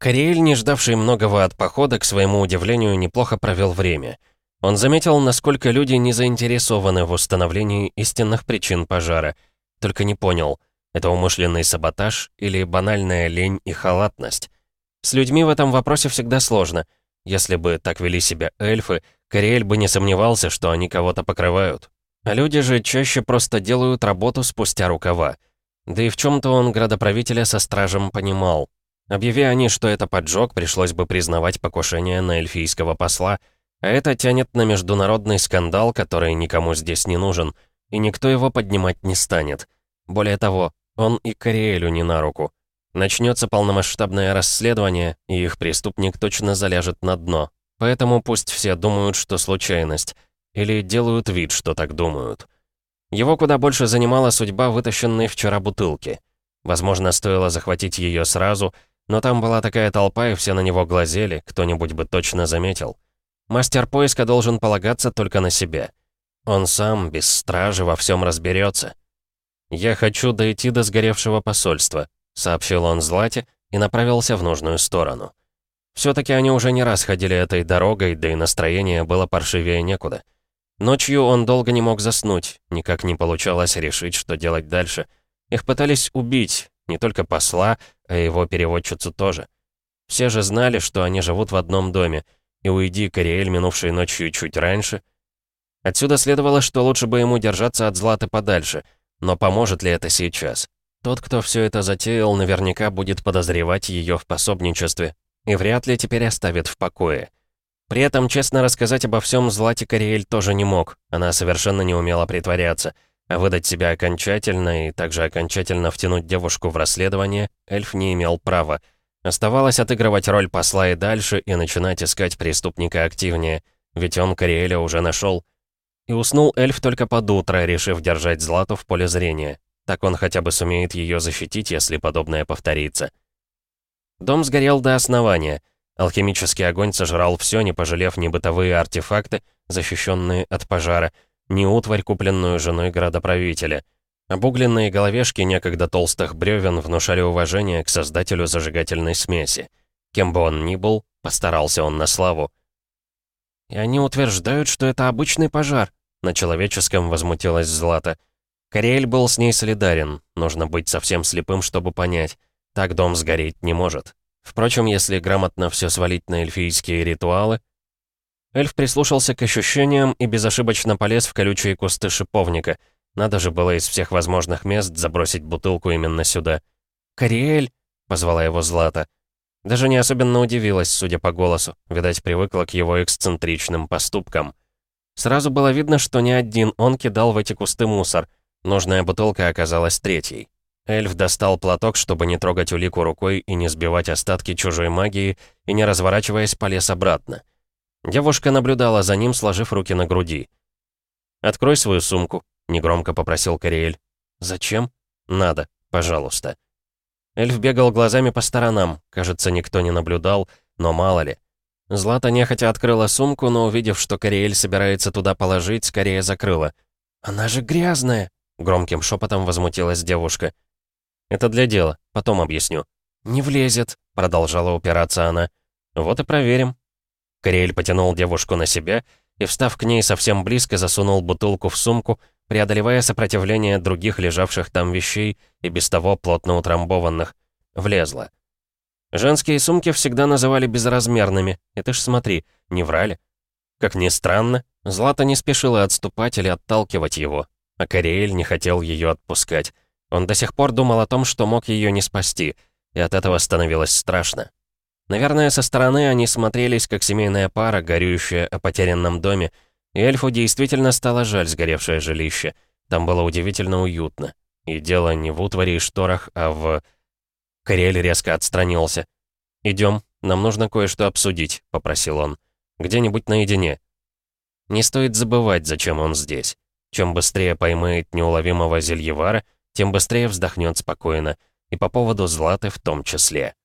Кориэль, не ждавший многого от похода, к своему удивлению, неплохо провел время. Он заметил, насколько люди не заинтересованы в установлении истинных причин пожара. Только не понял, это умышленный саботаж или банальная лень и халатность. С людьми в этом вопросе всегда сложно. Если бы так вели себя эльфы, Кориэль бы не сомневался, что они кого-то покрывают. А люди же чаще просто делают работу спустя рукава. Да и в чем то он градоправителя со стражем понимал. Объяви они, что это поджог, пришлось бы признавать покушение на эльфийского посла, а это тянет на международный скандал, который никому здесь не нужен, и никто его поднимать не станет. Более того, он и Кориэлю не на руку. Начнется полномасштабное расследование, и их преступник точно заляжет на дно. Поэтому пусть все думают, что случайность. Или делают вид, что так думают. Его куда больше занимала судьба вытащенной вчера бутылки. Возможно, стоило захватить ее сразу — но там была такая толпа, и все на него глазели, кто-нибудь бы точно заметил. Мастер поиска должен полагаться только на себя. Он сам, без стражи, во всем разберется. «Я хочу дойти до сгоревшего посольства», — сообщил он Злате и направился в нужную сторону. Все-таки они уже не раз ходили этой дорогой, да и настроение было паршивее некуда. Ночью он долго не мог заснуть, никак не получалось решить, что делать дальше. Их пытались убить, не только посла, а его переводчицу тоже. Все же знали, что они живут в одном доме, и уйди Кориэль, минувшей ночью чуть раньше. Отсюда следовало, что лучше бы ему держаться от Златы подальше, но поможет ли это сейчас? Тот, кто все это затеял, наверняка будет подозревать ее в пособничестве, и вряд ли теперь оставит в покое. При этом честно рассказать обо всем Злате Кориэль тоже не мог, она совершенно не умела притворяться — выдать себя окончательно и также окончательно втянуть девушку в расследование эльф не имел права. Оставалось отыгрывать роль посла и дальше, и начинать искать преступника активнее, ведь он Кориэля уже нашел. И уснул эльф только под утро, решив держать Злату в поле зрения. Так он хотя бы сумеет ее защитить, если подобное повторится. Дом сгорел до основания. Алхимический огонь сожрал все, не пожалев ни бытовые артефакты, защищенные от пожара, ни утварь, купленную женой градоправителя. Обугленные головешки некогда толстых бревен внушали уважение к создателю зажигательной смеси. Кем бы он ни был, постарался он на славу. «И они утверждают, что это обычный пожар», — на человеческом возмутилась Злата. Кориэль был с ней солидарен, нужно быть совсем слепым, чтобы понять. Так дом сгореть не может. Впрочем, если грамотно все свалить на эльфийские ритуалы, Эльф прислушался к ощущениям и безошибочно полез в колючие кусты шиповника. Надо же было из всех возможных мест забросить бутылку именно сюда. «Кориэль!» — позвала его Злата. Даже не особенно удивилась, судя по голосу. Видать, привыкла к его эксцентричным поступкам. Сразу было видно, что не один он кидал в эти кусты мусор. Нужная бутылка оказалась третьей. Эльф достал платок, чтобы не трогать улику рукой и не сбивать остатки чужой магии, и, не разворачиваясь, полез обратно. Девушка наблюдала за ним, сложив руки на груди. «Открой свою сумку», — негромко попросил Кориэль. «Зачем?» «Надо, пожалуйста». Эльф бегал глазами по сторонам. Кажется, никто не наблюдал, но мало ли. Злата нехотя открыла сумку, но, увидев, что Кориэль собирается туда положить, скорее закрыла. «Она же грязная!» — громким шепотом возмутилась девушка. «Это для дела, потом объясню». «Не влезет», — продолжала упираться она. «Вот и проверим», Кориэль потянул девушку на себя и, встав к ней совсем близко, засунул бутылку в сумку, преодолевая сопротивление других лежавших там вещей и без того плотно утрамбованных. Влезла. Женские сумки всегда называли безразмерными, и ты ж смотри, не врали. Как ни странно, Злата не спешила отступать или отталкивать его, а Кориэль не хотел ее отпускать. Он до сих пор думал о том, что мог ее не спасти, и от этого становилось страшно. Наверное, со стороны они смотрелись, как семейная пара, горюющая о потерянном доме, и эльфу действительно стало жаль сгоревшее жилище. Там было удивительно уютно. И дело не в утвари и шторах, а в... Кориэль резко отстранился. «Идем, нам нужно кое-что обсудить», — попросил он. «Где-нибудь наедине». Не стоит забывать, зачем он здесь. Чем быстрее поймает неуловимого зельевара, тем быстрее вздохнет спокойно. И по поводу Златы в том числе.